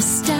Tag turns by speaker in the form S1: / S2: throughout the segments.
S1: stop.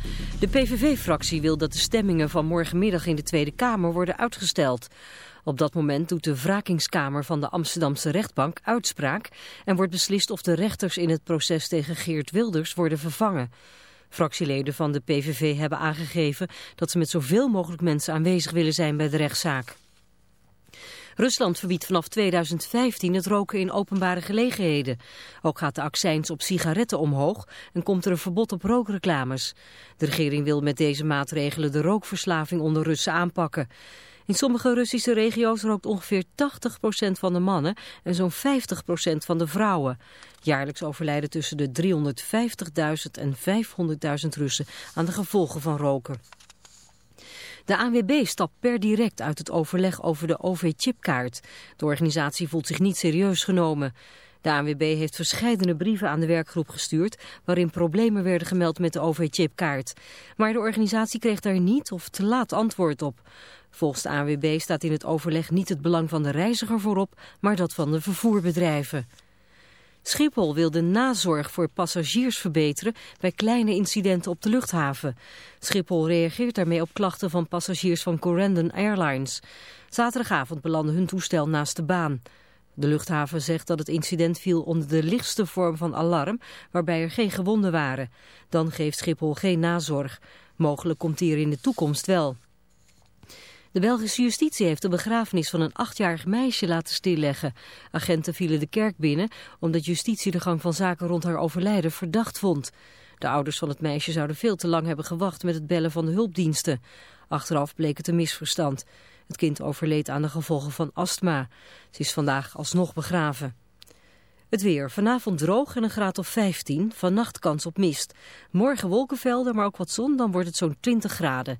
S2: De PVV-fractie wil dat de stemmingen van morgenmiddag in de Tweede Kamer worden uitgesteld... Op dat moment doet de wrakingskamer van de Amsterdamse rechtbank uitspraak en wordt beslist of de rechters in het proces tegen Geert Wilders worden vervangen. Fractieleden van de PVV hebben aangegeven dat ze met zoveel mogelijk mensen aanwezig willen zijn bij de rechtszaak. Rusland verbiedt vanaf 2015 het roken in openbare gelegenheden. Ook gaat de accijns op sigaretten omhoog en komt er een verbod op rookreclames. De regering wil met deze maatregelen de rookverslaving onder Russen aanpakken. In sommige Russische regio's rookt ongeveer 80% van de mannen en zo'n 50% van de vrouwen. Jaarlijks overlijden tussen de 350.000 en 500.000 Russen aan de gevolgen van roken. De ANWB stapt per direct uit het overleg over de OV-chipkaart. De organisatie voelt zich niet serieus genomen. De ANWB heeft verscheidene brieven aan de werkgroep gestuurd... waarin problemen werden gemeld met de OV-chipkaart. Maar de organisatie kreeg daar niet of te laat antwoord op. Volgens de ANWB staat in het overleg niet het belang van de reiziger voorop, maar dat van de vervoerbedrijven. Schiphol wil de nazorg voor passagiers verbeteren bij kleine incidenten op de luchthaven. Schiphol reageert daarmee op klachten van passagiers van Corendon Airlines. Zaterdagavond belandde hun toestel naast de baan. De luchthaven zegt dat het incident viel onder de lichtste vorm van alarm, waarbij er geen gewonden waren. Dan geeft Schiphol geen nazorg. Mogelijk komt die er in de toekomst wel. De Belgische justitie heeft de begrafenis van een achtjarig meisje laten stilleggen. Agenten vielen de kerk binnen omdat justitie de gang van zaken rond haar overlijden verdacht vond. De ouders van het meisje zouden veel te lang hebben gewacht met het bellen van de hulpdiensten. Achteraf bleek het een misverstand. Het kind overleed aan de gevolgen van astma. Ze is vandaag alsnog begraven. Het weer. Vanavond droog en een graad of 15. Vannacht kans op mist. Morgen wolkenvelden, maar ook wat zon. Dan wordt het zo'n 20 graden.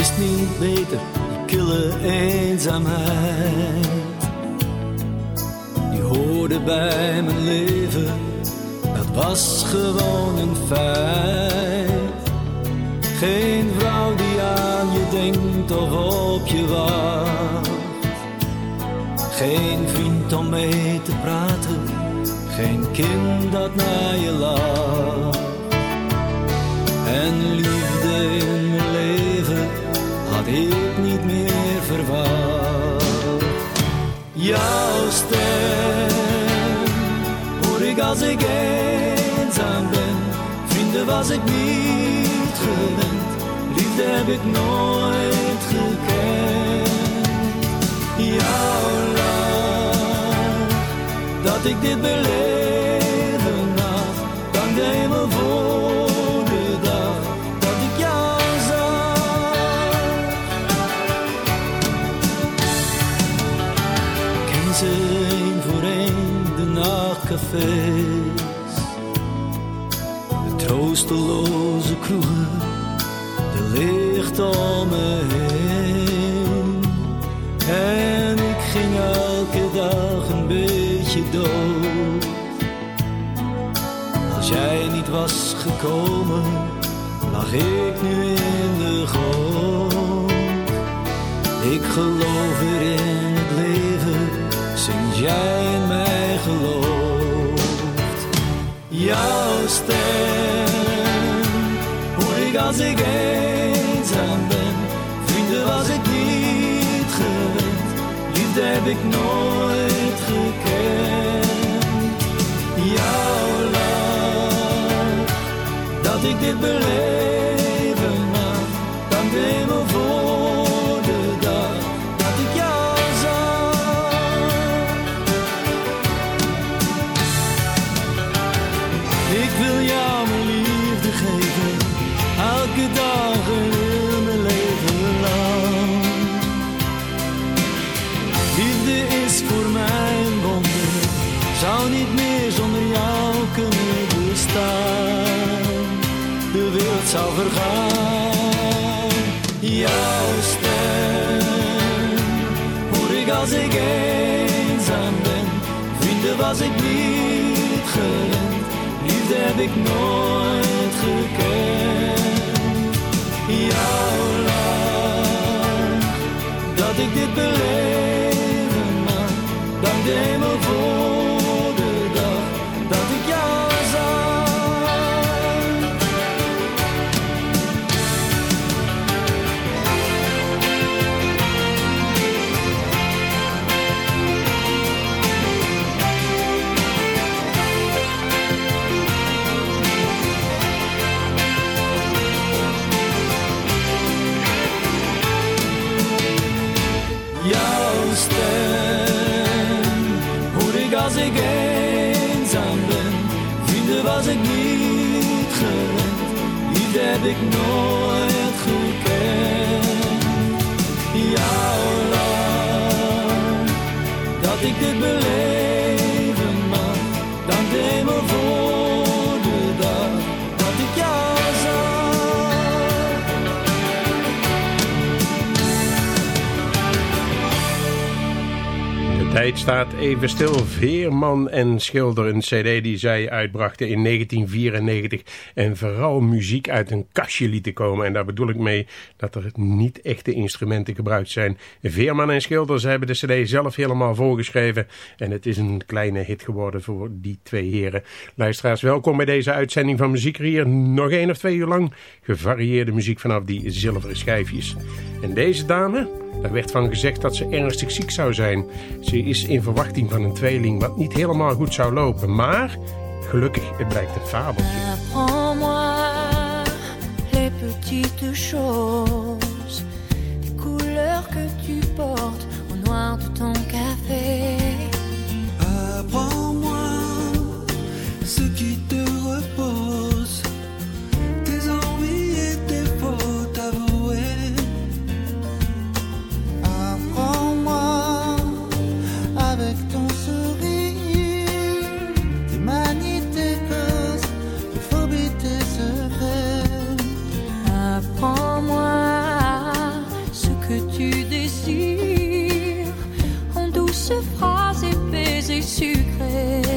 S3: Wist niet beter, die kille eenzaamheid. Die hoorde bij mijn leven, dat was gewoon een feit. Geen vrouw die aan je denkt of op je wacht. Geen vriend om mee te praten, geen kind dat naar je lacht. En liefde ik niet meer verwacht. Jouw stem hoor ik als ik was ik niet gewend, liefde heb ik nooit gekend. Jouw lach, dat ik dit beleven troosteloze kroegen, de licht om me heen. En ik ging elke dag een beetje dood. Als jij niet was gekomen, lag ik nu in de goot. Ik geloof weer in het leven, sinds jij in mij gelooft. Jouw stem als ik eenzaam ben. Vrienden was ik niet gewend, liefde heb ik nooit gekend. Jouw lach, dat ik dit beleven ik nooit gekend jouw lach. Dat ik dit beleven ik niet gewend, liefde heb ik nooit gekend. Jouw lach, dat ik dit beleven
S4: staat even stil. Veerman en Schilder, een cd die zij uitbrachten in 1994. En vooral muziek uit een kastje lieten komen. En daar bedoel ik mee dat er niet echte instrumenten gebruikt zijn. Veerman en Schilder, ze hebben de cd zelf helemaal voorgeschreven. En het is een kleine hit geworden voor die twee heren. Luisteraars, welkom bij deze uitzending van Muziek hier. Nog één of twee uur lang gevarieerde muziek vanaf die zilveren schijfjes. En deze dame... Er werd van gezegd dat ze ernstig ziek zou zijn. Ze is in verwachting van een tweeling wat niet helemaal goed zou lopen. Maar gelukkig, het blijkt een fabeltje.
S5: Apprends-moi les petites choses, les couleurs que tu portes au noir de ton café.
S6: Apprends-moi ce qui
S5: que tu désires en douces phrases et baisers sucrés.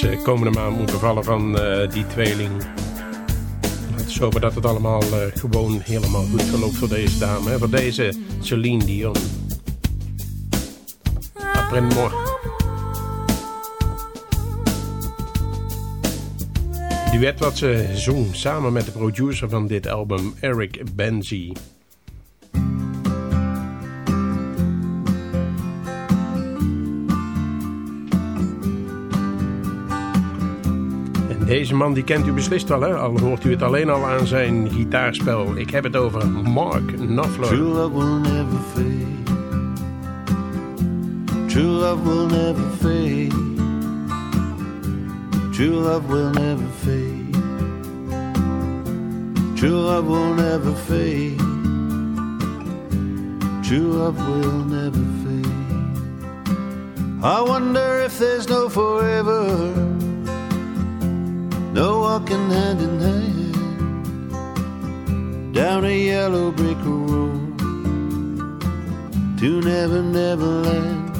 S4: Dat ze komende maand moeten vallen van eh, die tweeling. Het is hopen dat het allemaal eh, gewoon helemaal goed verloopt voor deze dame. Voor deze Celine Dion. Apprends-moi. Duet wat ze zong samen met de producer van dit album, Eric Benzi. Deze man die kent u beslist wel, hè? al hoort u het alleen al aan zijn gitaarspel. Ik heb het over Mark Knopfler.
S7: True love will never fade. True love will never fade. True love will never fade. True love will never fade. True love will never fade. I wonder if there's no forever. No walking hand in hand down a yellow brick road to Never Never Land.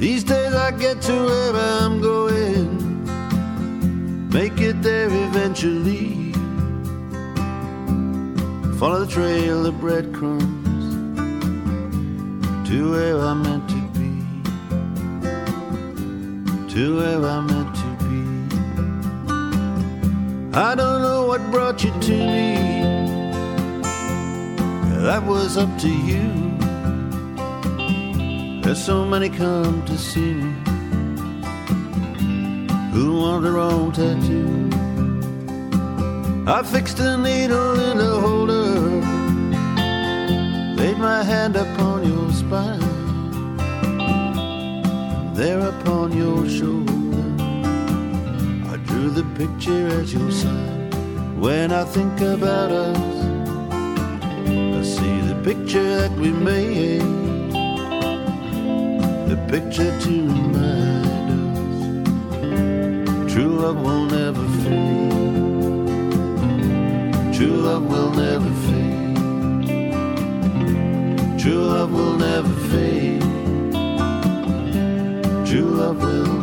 S7: These days I get to where I'm going, make it there eventually. Follow the trail of breadcrumbs to where I'm meant to be, to where I'm meant. I don't know what brought you to me. That was up to you. There's so many come to see me who want their own tattoo. I fixed a needle in a holder, laid my hand upon your spine, there upon your shoulder. The picture as your sign. When I think about us, I see the picture that we made the picture to remind us true love will never fade. True love will never fade. True love will never fade. True love will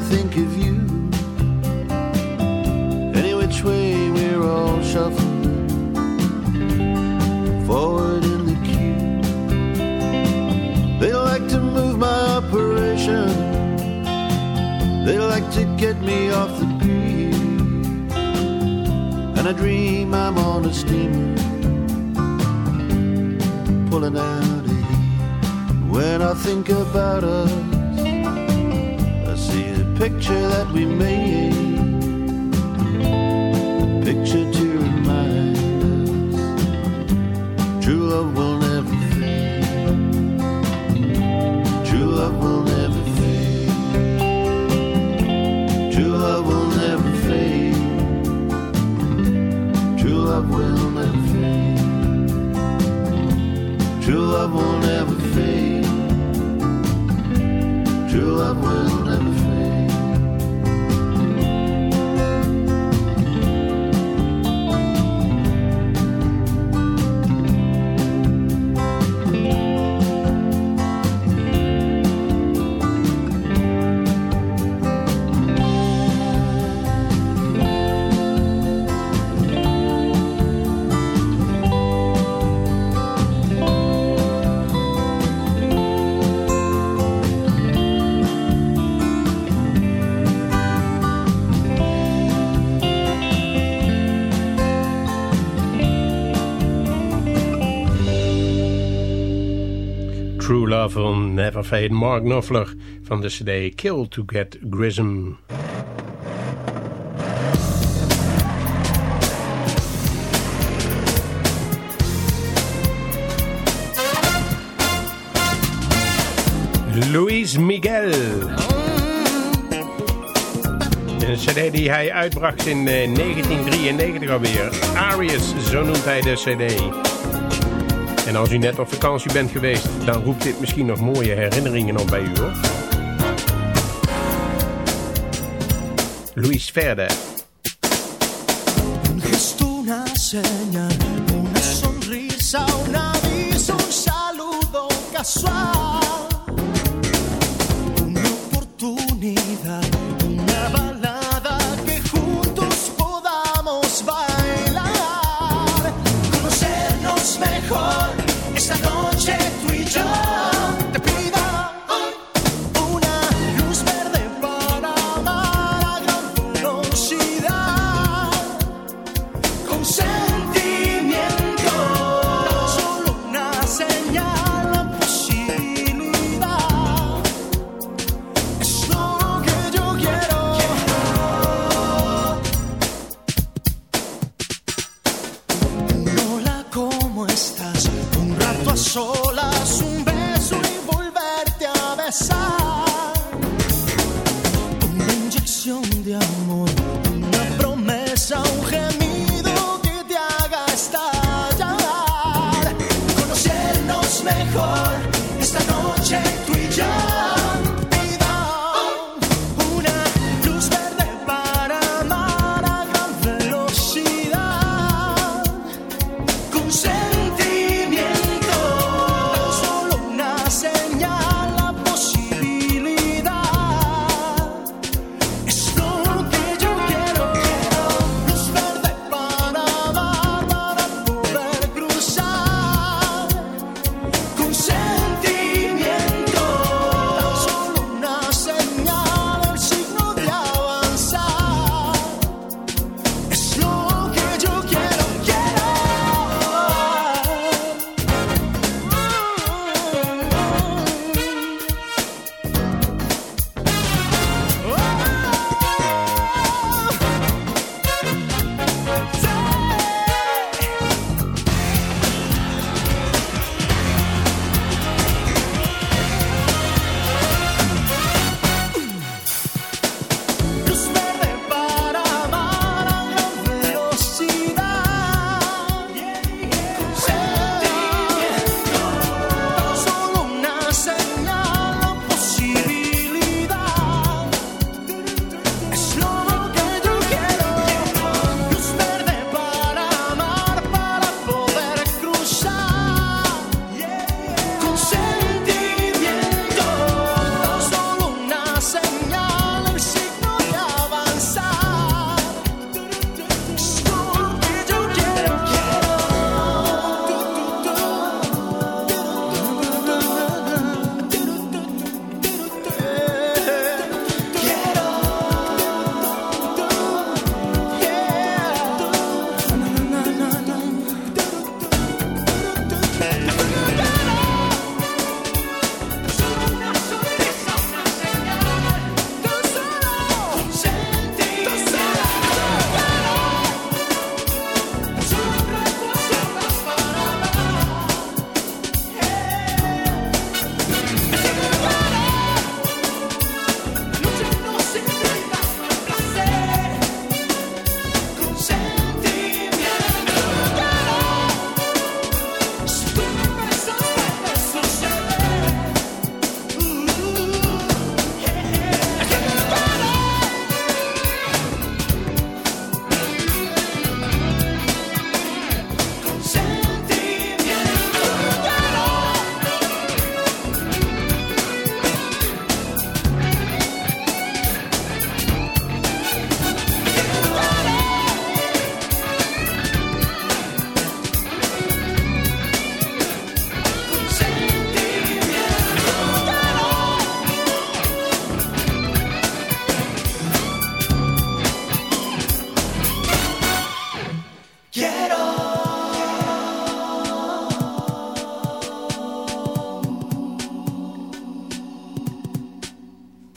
S7: I think of you. Any which way we're all shuffling forward in the queue. They like to move my operation. They like to get me off the beat. And I dream I'm on a steamer pulling out of here. When I think about us, picture that we made. A picture to remind us true love will Will Never Fade.
S4: Mark Knopfler van de cd Kill to Get Grism. Luis Miguel. Een cd die hij uitbracht in eh, 1993 alweer. Arius, zo noemt hij de cd. En als u net op vakantie bent geweest, dan roept dit misschien nog mooie herinneringen op bij u hoor. Luis Verde.
S8: Una señal, una sonrisa, un aviso, un saludo casual.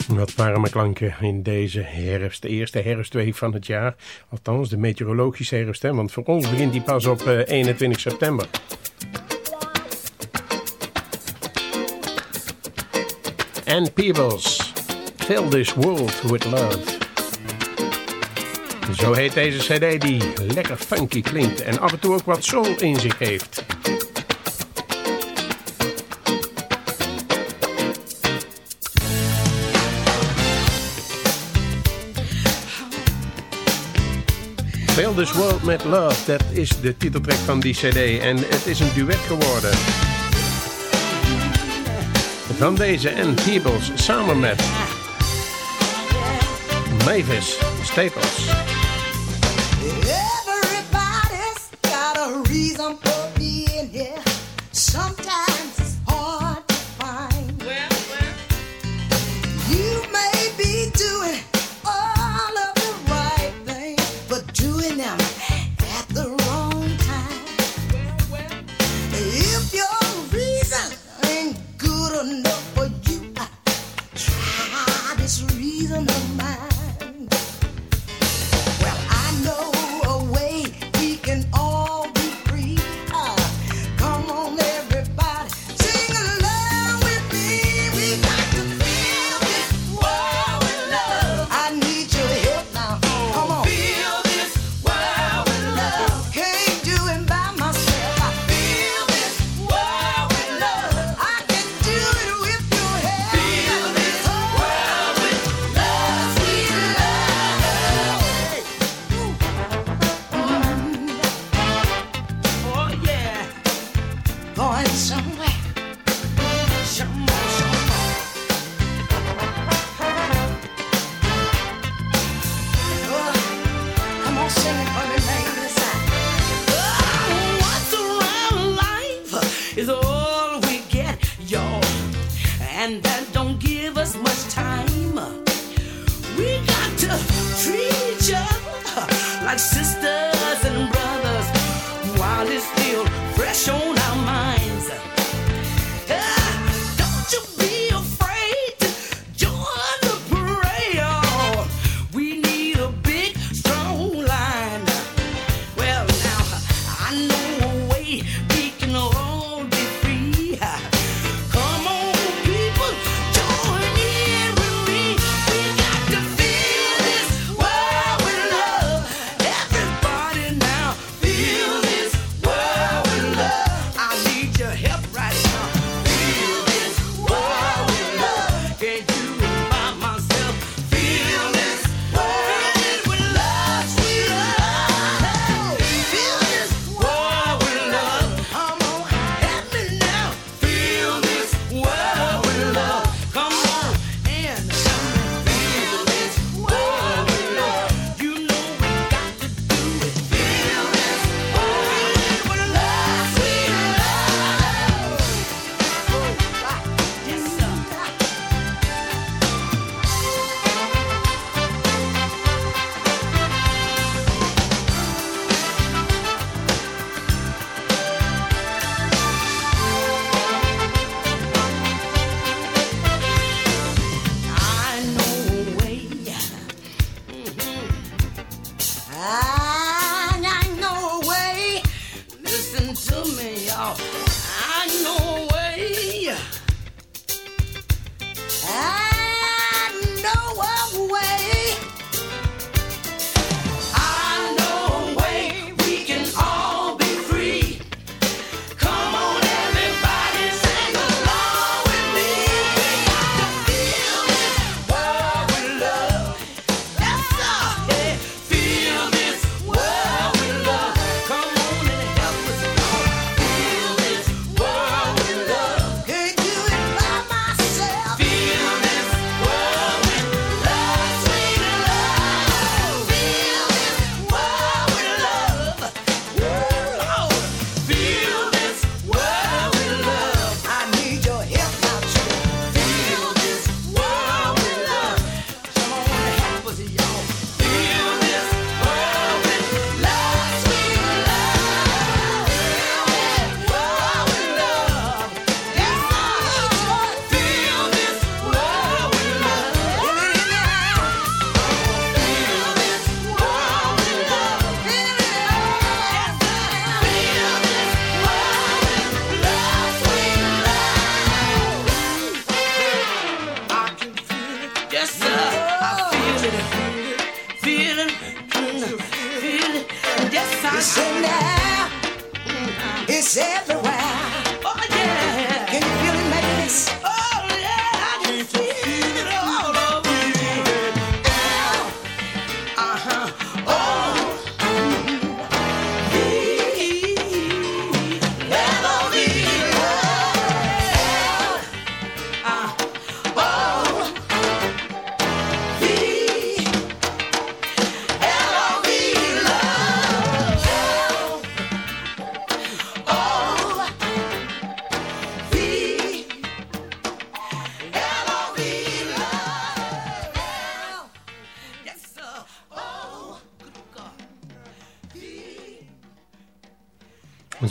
S9: Wat warme klanken in deze herfst, de eerste herfstweek van het jaar. Althans, de meteorologische herfst, hè, want voor ons begint die pas op 21 eh, september. And Peebles, Fill This World With Love. Zo heet deze cd die lekker funky klinkt en af en toe ook wat soul in zich heeft. This World With Love, dat is de titeltrack van die cd en het is een duet geworden. Van deze en Peebles samen met Mavis Staples.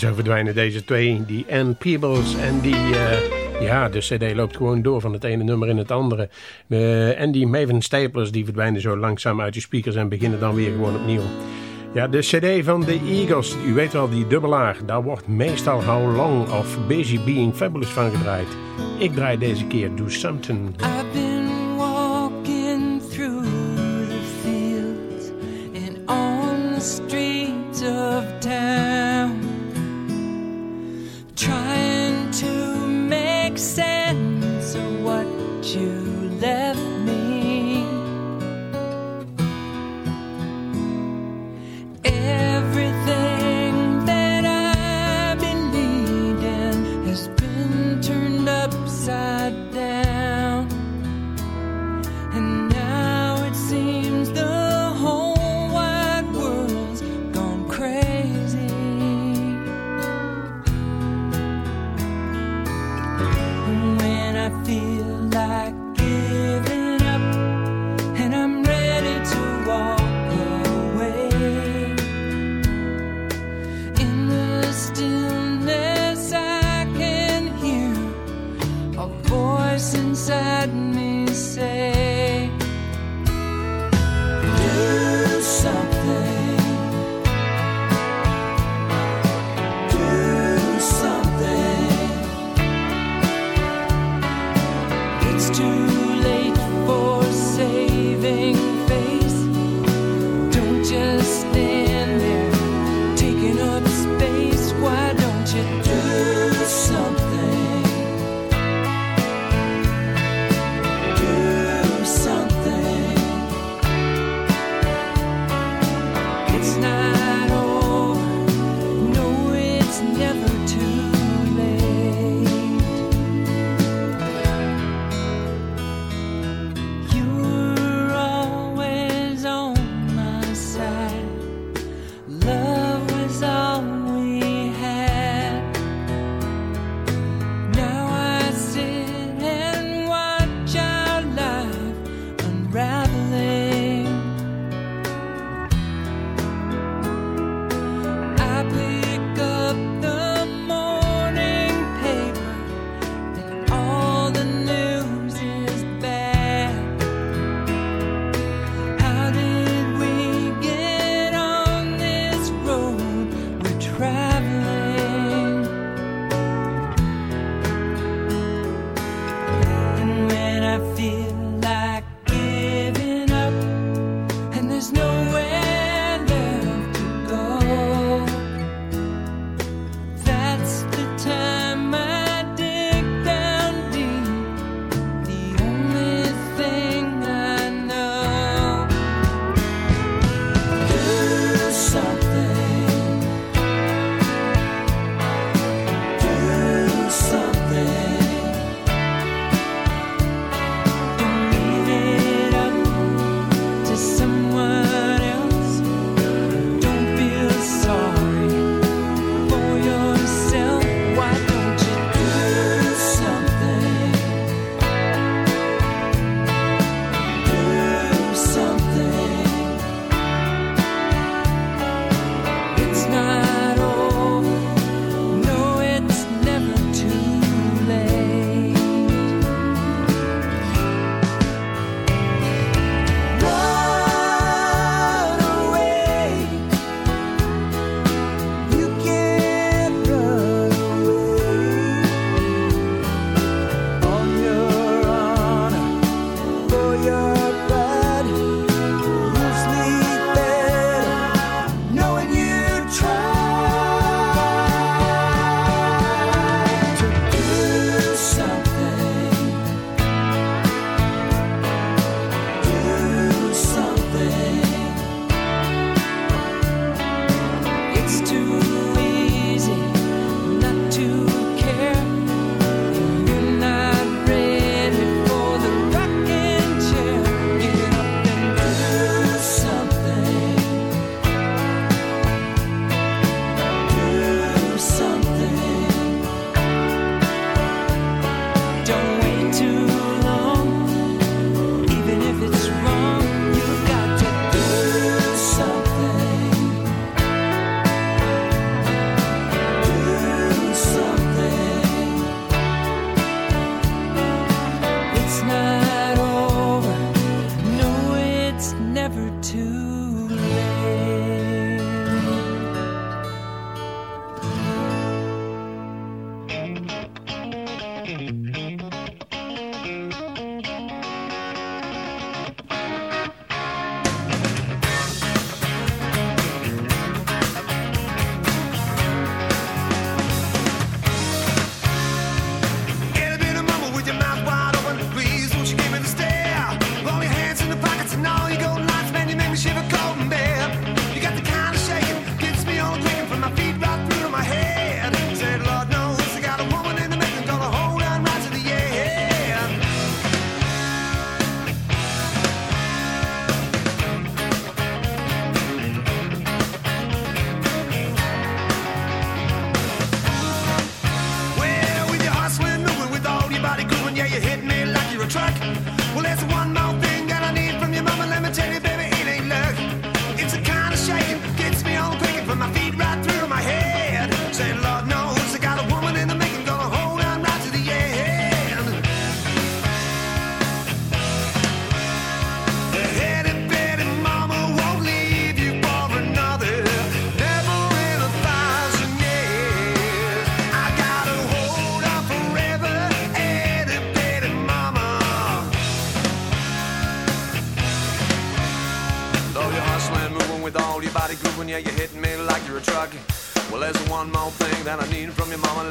S10: Zo verdwijnen deze twee, die Ann Peebles en die... Uh, ja, de cd loopt gewoon door van het ene nummer in het andere. Uh, en die Maven Staplers die verdwijnen zo langzaam uit de speakers en beginnen dan weer gewoon opnieuw. Ja, de cd van de Eagles, u weet wel, die dubbelaar. Daar wordt meestal How Long of Busy Being Fabulous van gedraaid. Ik draai deze keer Do Something.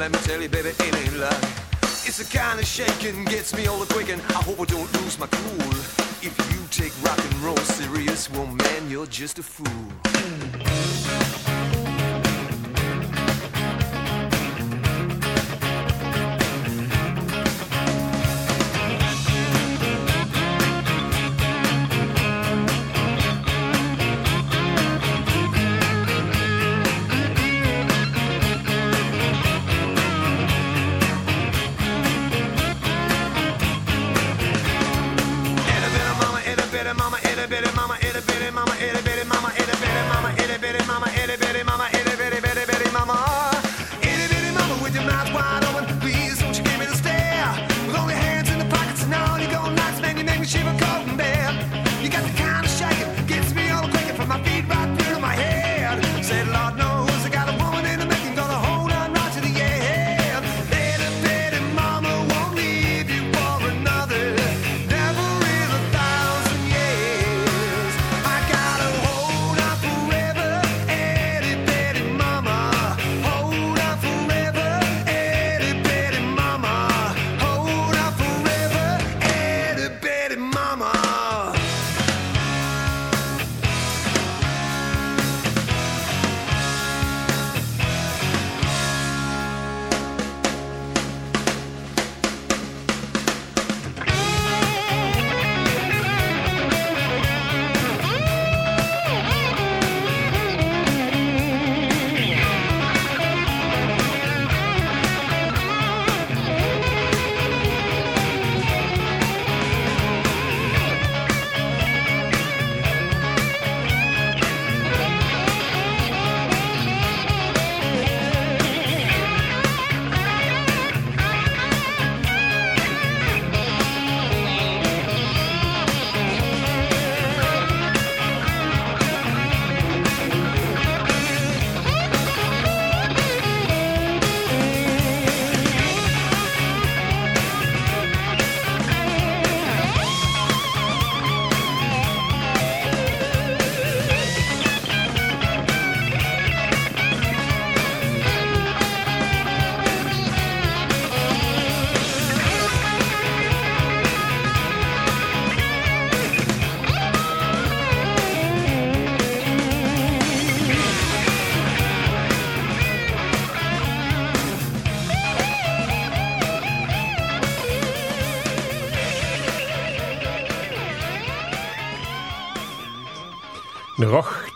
S11: Let me tell you, baby, it ain't luck. It's the kind of shaking gets me all the quick, and I hope I don't lose my cool. If you take rock and roll serious, well, man, you're just a fool.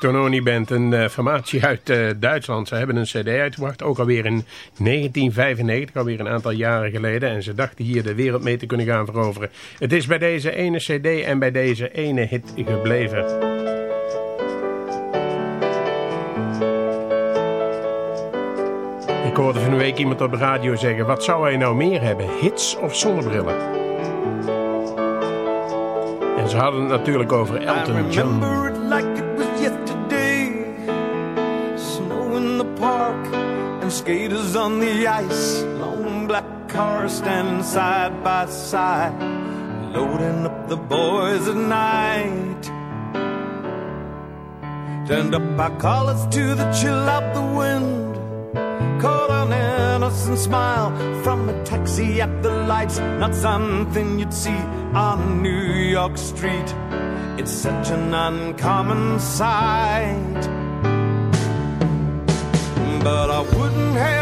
S4: Tononi Band, een uh, formatie uit uh, Duitsland. Ze hebben een cd uitgebracht, ook alweer in 1995, alweer een aantal jaren geleden. En ze dachten hier de wereld mee te kunnen gaan veroveren. Het is bij deze ene cd en bij deze ene hit gebleven. Ik hoorde van een week iemand op de radio zeggen... wat zou hij nou meer hebben, hits of zonnebrillen? En ze hadden het natuurlijk over Elton John.
S12: Skaters on the ice. Long black cars standing side by side, loading up the boys at night. Turned up our collars to the chill of the wind. Caught an innocent smile from a taxi at the lights. Not something you'd see on New York street. It's such an uncommon sight but I wouldn't have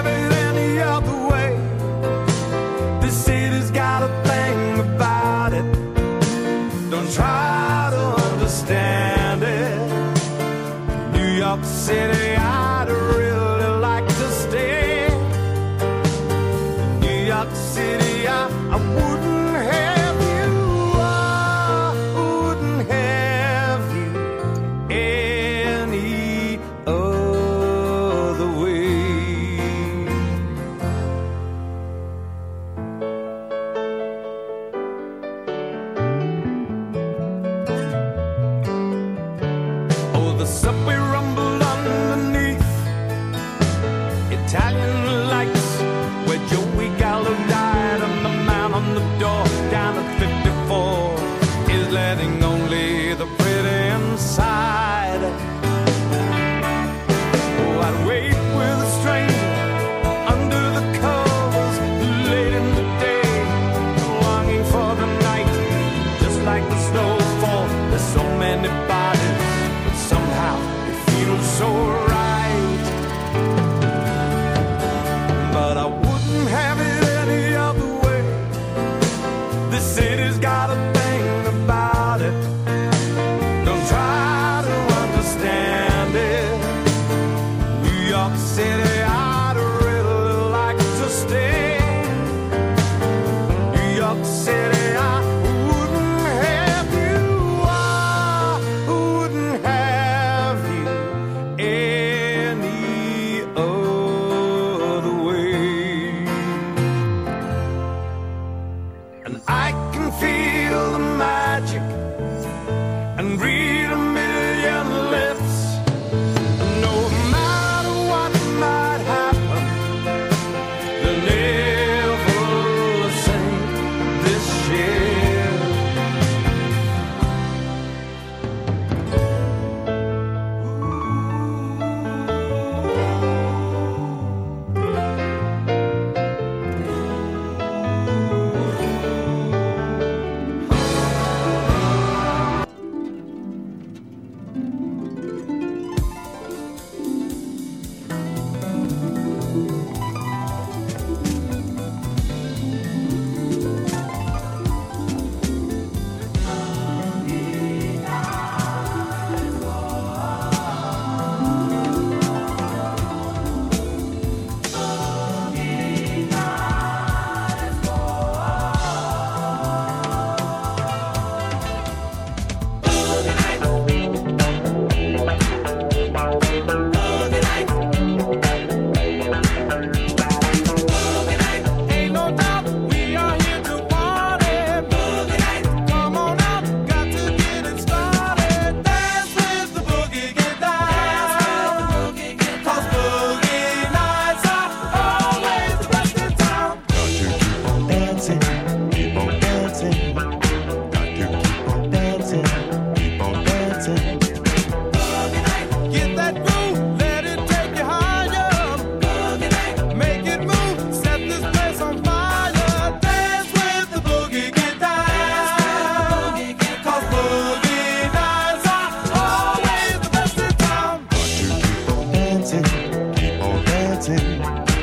S12: dancing.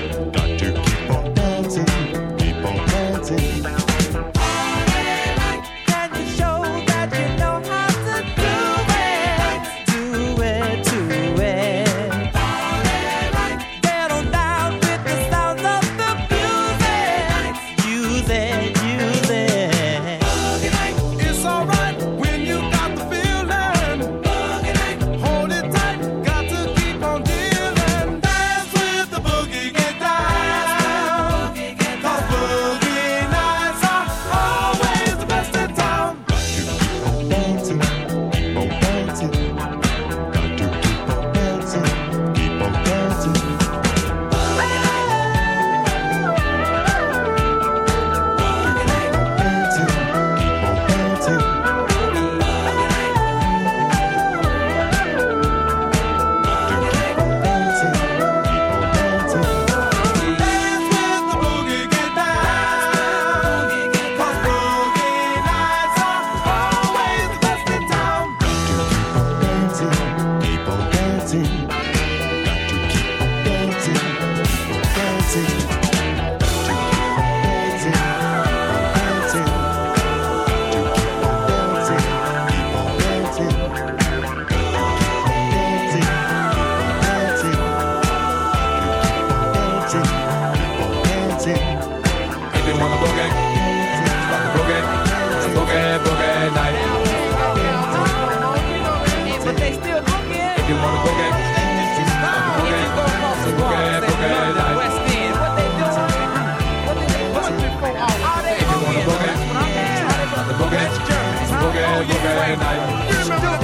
S1: Again,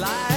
S1: life.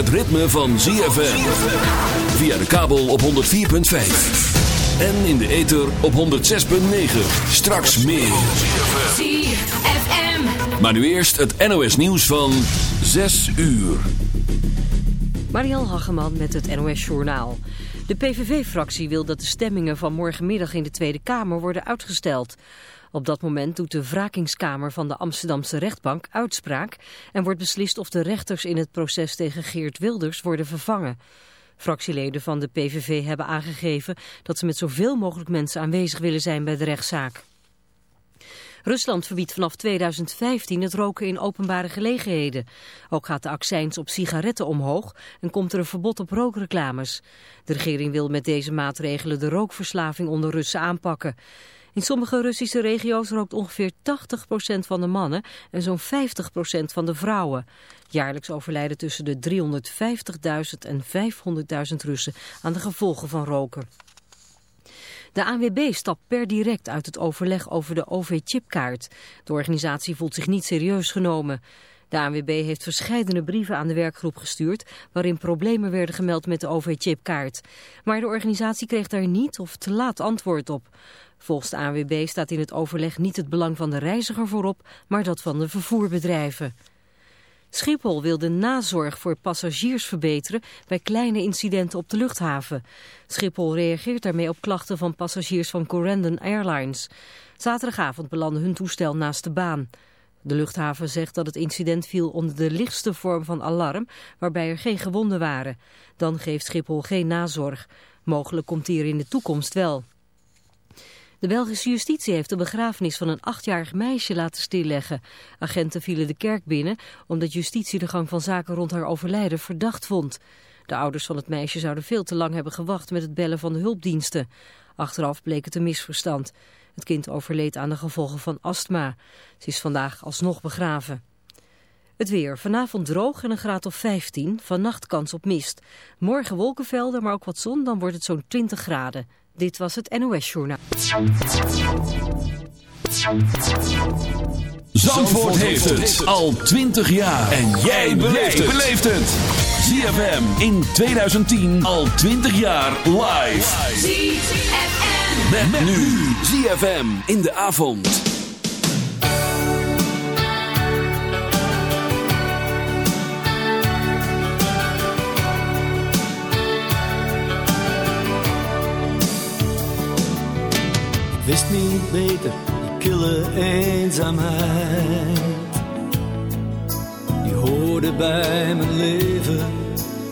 S1: Het ritme van ZFM. Via de kabel op 104.5. En in de ether op 106.9. Straks meer.
S2: ZFM.
S1: Maar nu eerst het NOS nieuws van 6 uur.
S2: Mariel Hageman met het NOS Journaal. De PVV-fractie wil dat de stemmingen van morgenmiddag in de Tweede Kamer worden uitgesteld. Op dat moment doet de wrakingskamer van de Amsterdamse rechtbank uitspraak... en wordt beslist of de rechters in het proces tegen Geert Wilders worden vervangen. Fractieleden van de PVV hebben aangegeven dat ze met zoveel mogelijk mensen aanwezig willen zijn bij de rechtszaak. Rusland verbiedt vanaf 2015 het roken in openbare gelegenheden. Ook gaat de accijns op sigaretten omhoog en komt er een verbod op rookreclames. De regering wil met deze maatregelen de rookverslaving onder Russen aanpakken. In sommige Russische regio's rookt ongeveer 80% van de mannen en zo'n 50% van de vrouwen. Jaarlijks overlijden tussen de 350.000 en 500.000 Russen aan de gevolgen van roken. De ANWB stapt per direct uit het overleg over de OV-chipkaart. De organisatie voelt zich niet serieus genomen. De ANWB heeft verscheidene brieven aan de werkgroep gestuurd... waarin problemen werden gemeld met de OV-chipkaart. Maar de organisatie kreeg daar niet of te laat antwoord op. Volgens de ANWB staat in het overleg niet het belang van de reiziger voorop... maar dat van de vervoerbedrijven. Schiphol wil de nazorg voor passagiers verbeteren bij kleine incidenten op de luchthaven. Schiphol reageert daarmee op klachten van passagiers van Corendon Airlines. Zaterdagavond belandde hun toestel naast de baan. De luchthaven zegt dat het incident viel onder de lichtste vorm van alarm, waarbij er geen gewonden waren. Dan geeft Schiphol geen nazorg. Mogelijk komt die er in de toekomst wel. De Belgische justitie heeft de begrafenis van een achtjarig meisje laten stilleggen. Agenten vielen de kerk binnen omdat justitie de gang van zaken rond haar overlijden verdacht vond. De ouders van het meisje zouden veel te lang hebben gewacht met het bellen van de hulpdiensten. Achteraf bleek het een misverstand. Het kind overleed aan de gevolgen van astma. Ze is vandaag alsnog begraven. Het weer. Vanavond droog en een graad of 15. Vannacht kans op mist. Morgen wolkenvelden, maar ook wat zon. Dan wordt het zo'n 20 graden. Dit was het NOS Journaal.
S1: Zandvoort heeft het al 20 jaar. En jij beleeft het. ZFM in 2010 al 20 jaar live.
S2: ZFM.
S1: Met, nu. ZFM in de avond.
S3: Ik wist niet beter, die kille eenzaamheid. Die hoorde bij mijn leven,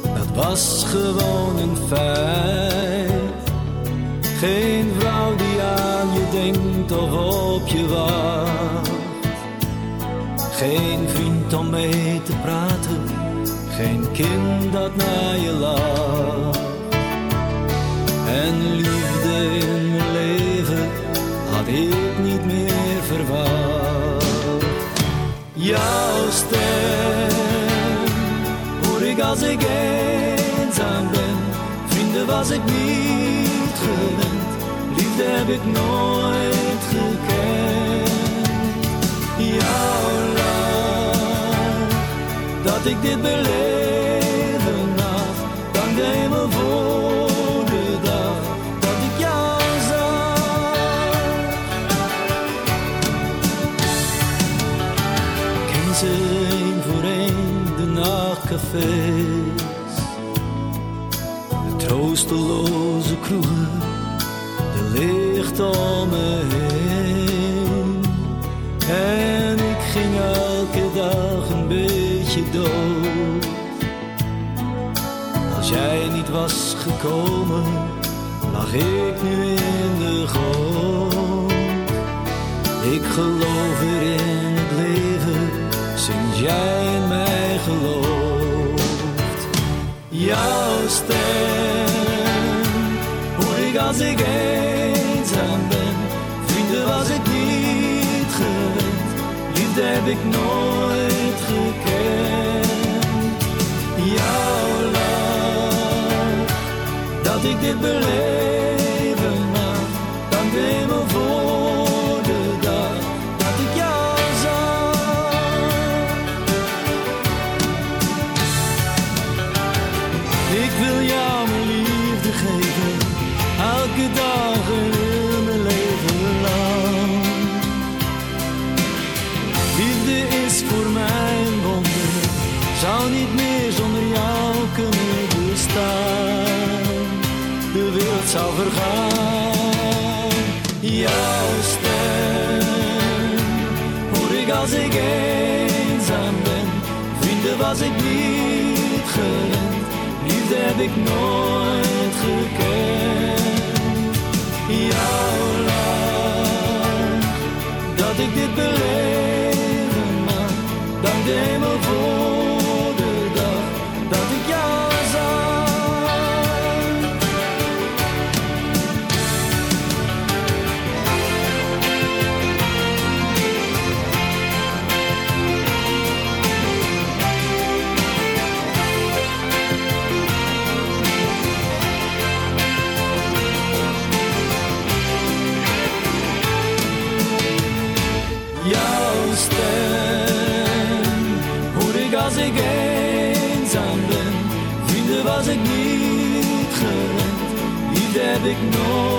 S3: dat was gewoon een feit. Geen vrouw die aan je denkt of op je wacht. Geen vriend om mee te praten, geen kind dat naar je lacht. En liefde in mijn leven had ik niet meer verwacht. Jouw stem hoor ik als ik eenzaam ben. Vrienden was ik niet gewend, liefde heb ik nooit gekend. Jouw lach, dat ik dit beleven mag, dank de hemel voor de dag dat ik jou zag. Ken ze één voor één de nachtcafés, de troosteloze kroegen, de licht om me heen. En ik ging elke dag een beetje dood. Als jij niet was gekomen, lag ik nu in de goot. Ik geloof weer in het leven, sinds jij in mij gelooft. Jouw stem als ik eenzaam ben. Vrienden was ik niet gewend, liefde heb ik nooit gekend. Jouw lach, dat ik dit beleven ik nooit heb ik